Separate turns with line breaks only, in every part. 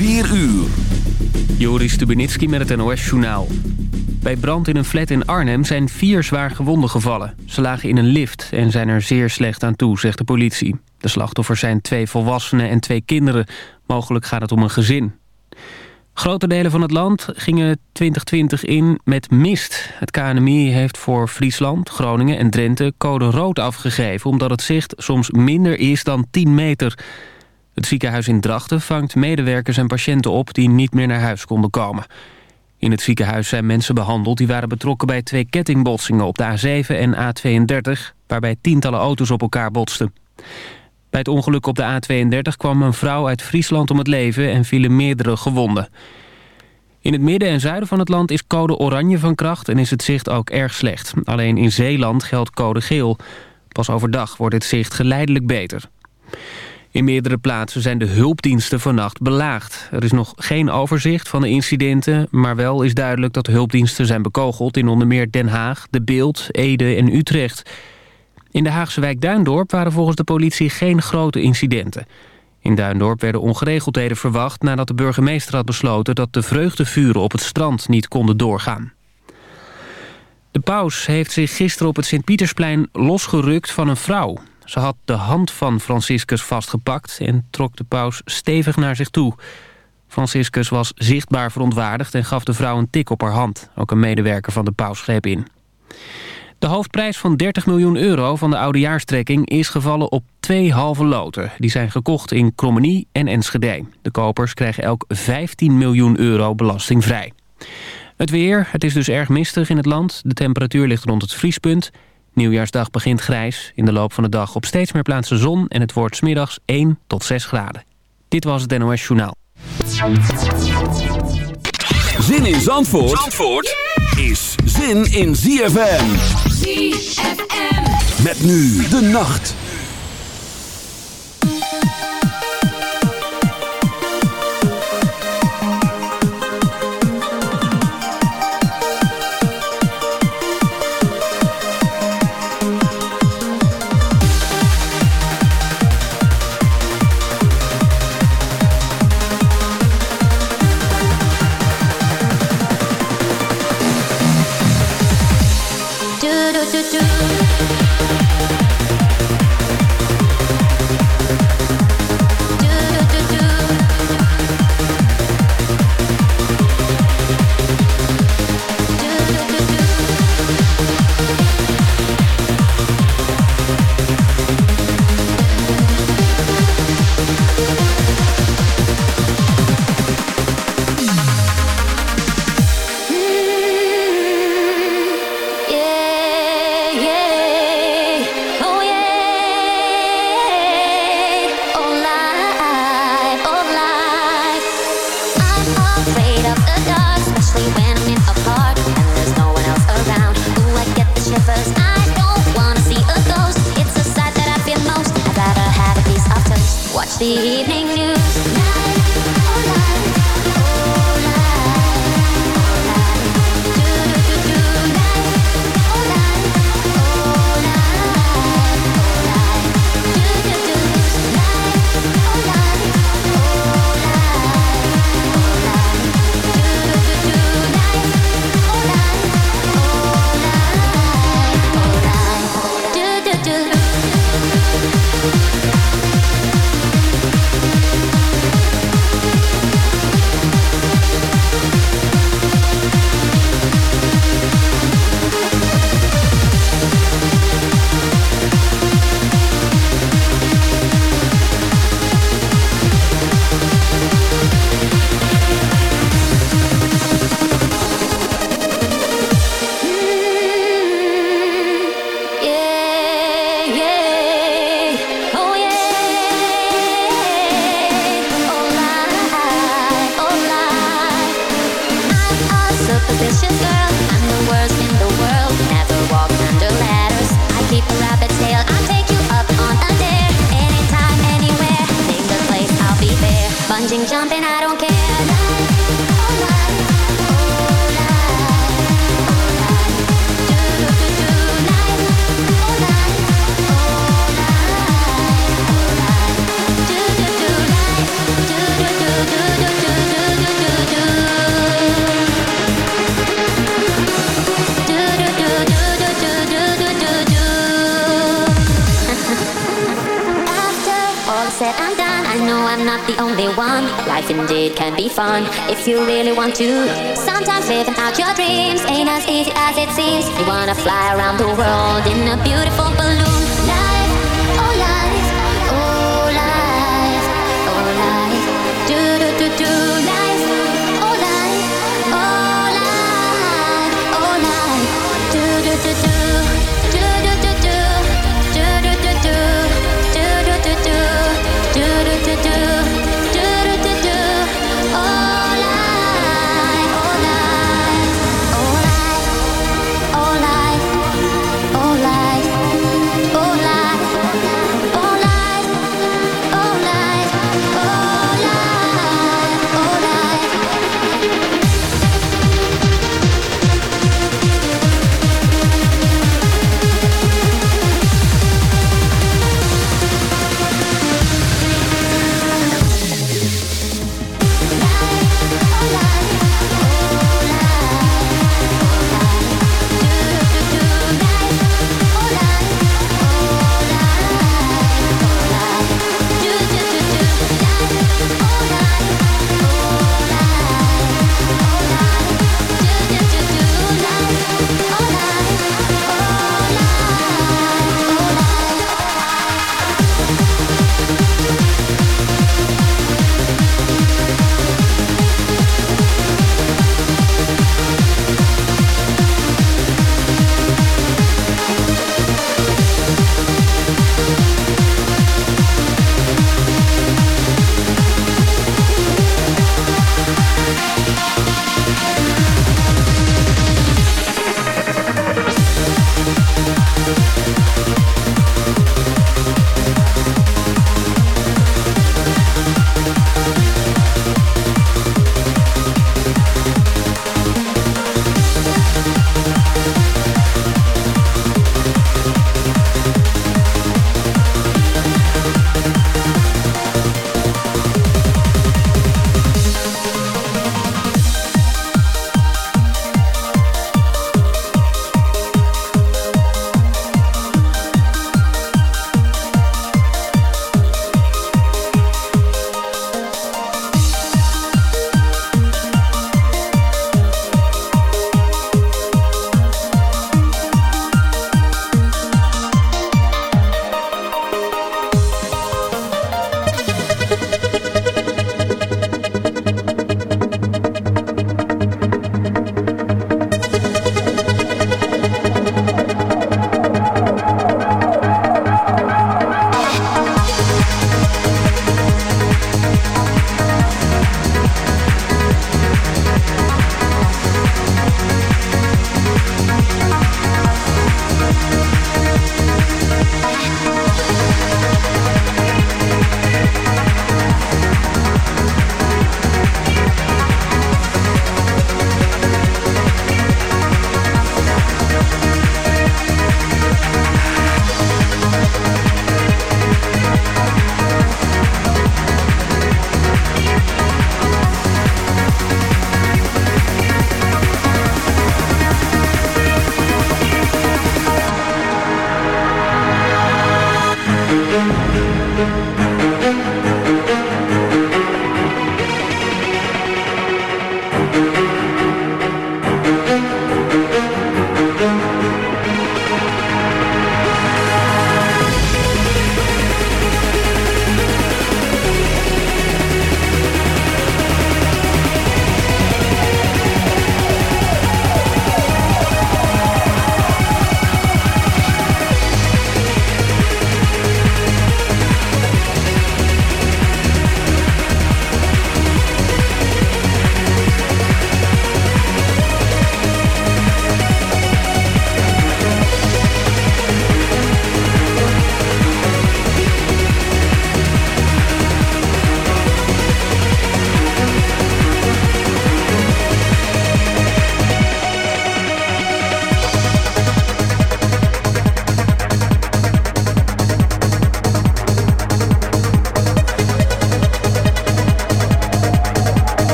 4 uur.
Joris Stubenitski met het NOS-journaal. Bij brand in een flat in Arnhem zijn vier zwaar gewonden gevallen. Ze lagen in een lift en zijn er zeer slecht aan toe, zegt de politie. De slachtoffers zijn twee volwassenen en twee kinderen. Mogelijk gaat het om een gezin. Grote delen van het land gingen 2020 in met mist. Het KNMI heeft voor Friesland, Groningen en Drenthe code rood afgegeven... omdat het zicht soms minder is dan 10 meter. Het ziekenhuis in Drachten vangt medewerkers en patiënten op... die niet meer naar huis konden komen. In het ziekenhuis zijn mensen behandeld die waren betrokken bij twee kettingbotsingen... op de A7 en A32, waarbij tientallen auto's op elkaar botsten. Bij het ongeluk op de A32 kwam een vrouw uit Friesland om het leven en vielen meerdere gewonden. In het midden en zuiden van het land is code oranje van kracht en is het zicht ook erg slecht. Alleen in Zeeland geldt code geel. Pas overdag wordt het zicht geleidelijk beter. In meerdere plaatsen zijn de hulpdiensten vannacht belaagd. Er is nog geen overzicht van de incidenten... maar wel is duidelijk dat de hulpdiensten zijn bekogeld... in onder meer Den Haag, De Beeld, Ede en Utrecht. In de Haagse wijk Duindorp waren volgens de politie geen grote incidenten. In Duindorp werden ongeregeldheden verwacht... nadat de burgemeester had besloten dat de vreugdevuren op het strand niet konden doorgaan. De paus heeft zich gisteren op het Sint-Pietersplein losgerukt van een vrouw. Ze had de hand van Franciscus vastgepakt en trok de paus stevig naar zich toe. Franciscus was zichtbaar verontwaardigd en gaf de vrouw een tik op haar hand. Ook een medewerker van de paus greep in. De hoofdprijs van 30 miljoen euro van de oudejaarstrekking is gevallen op twee halve loten. Die zijn gekocht in Krommenie en Enschede. De kopers krijgen elk 15 miljoen euro belastingvrij. Het weer, het is dus erg mistig in het land. De temperatuur ligt rond het vriespunt. Nieuwjaarsdag begint grijs. In de loop van de dag op steeds meer plaatsen zon... en het wordt smiddags 1 tot 6 graden. Dit was het NOS Journaal.
Zin in Zandvoort, Zandvoort is zin in ZFM. ZFM. Met nu de nacht.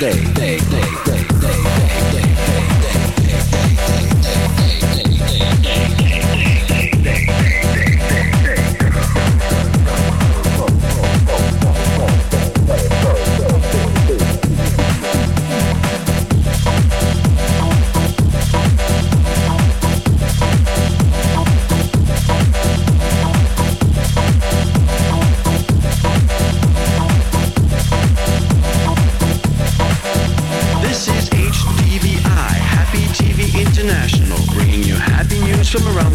day, day, day.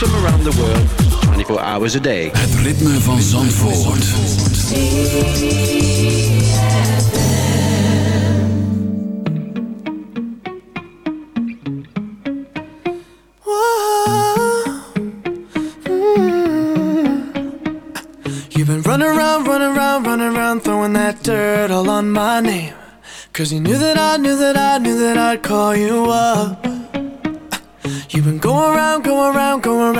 from around the world, 24 hours a day.
Het ritme van Zandvoort.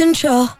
control?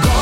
pretty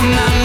my, my,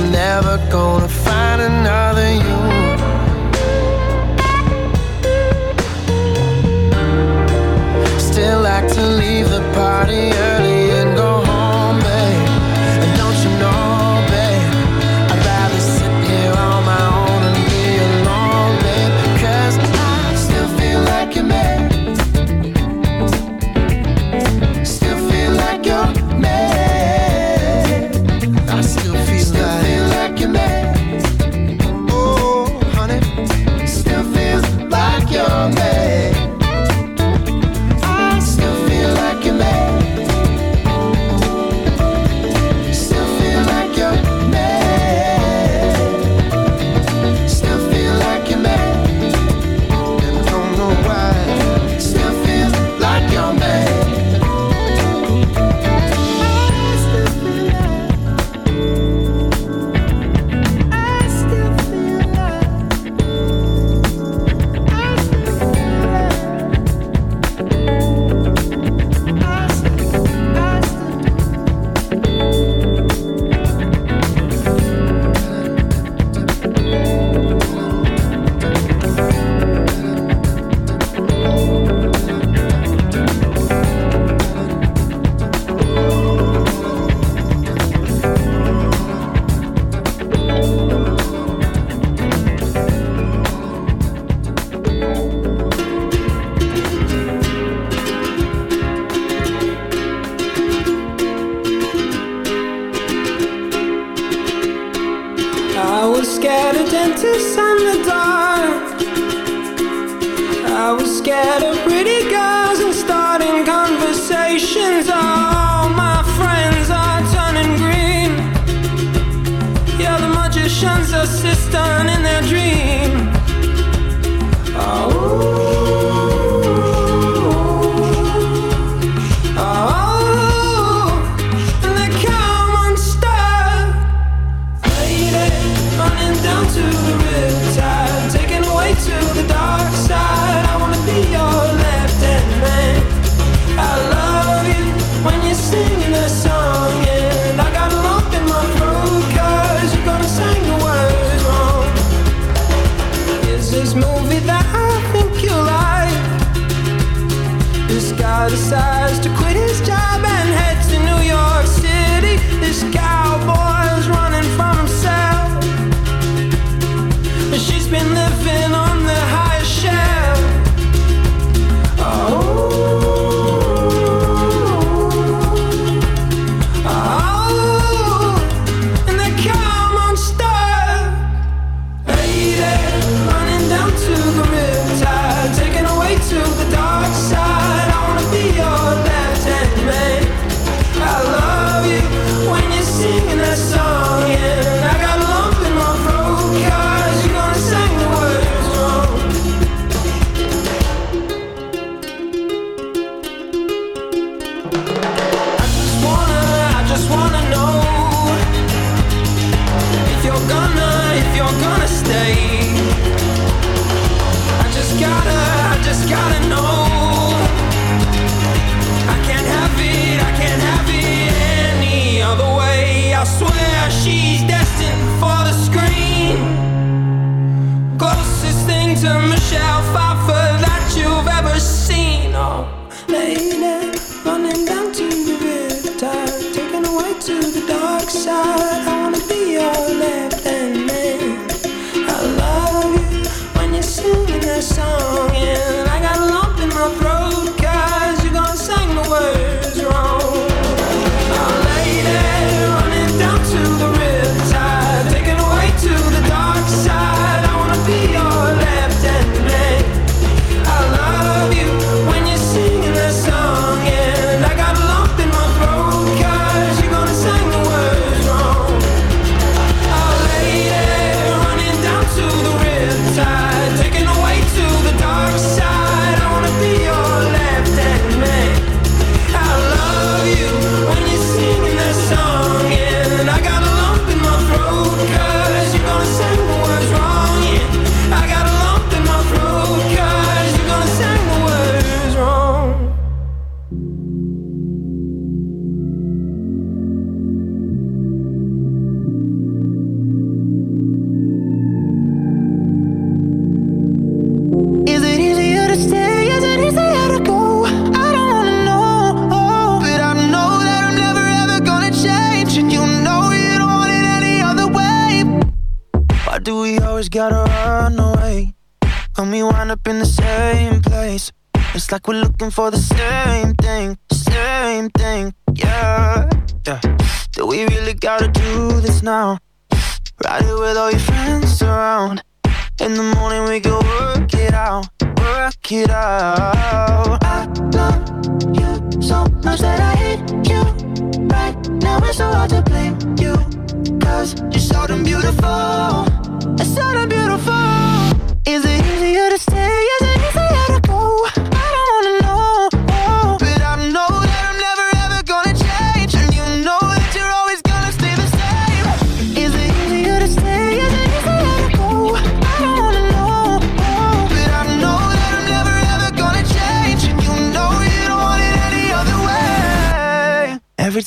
I'm never gonna apprentice in the
dark. I was scared of.
it out. I love you so much that I hate you. Right now it's so hard to blame you. Cause you're so damn beautiful. It's so damn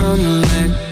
unlit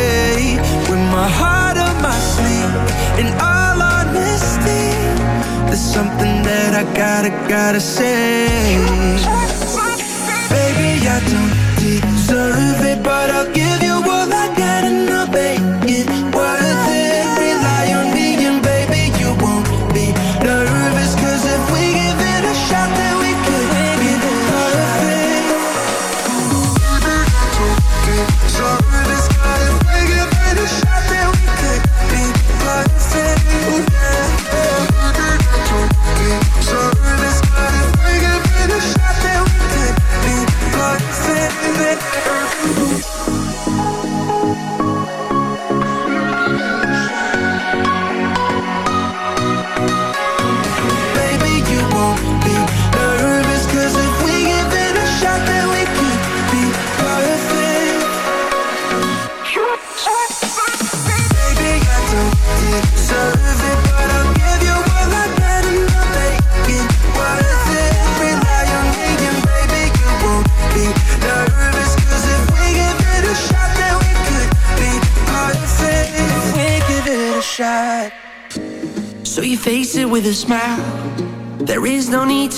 Gotta, gotta say. Baby, I don't deserve it, but I'll give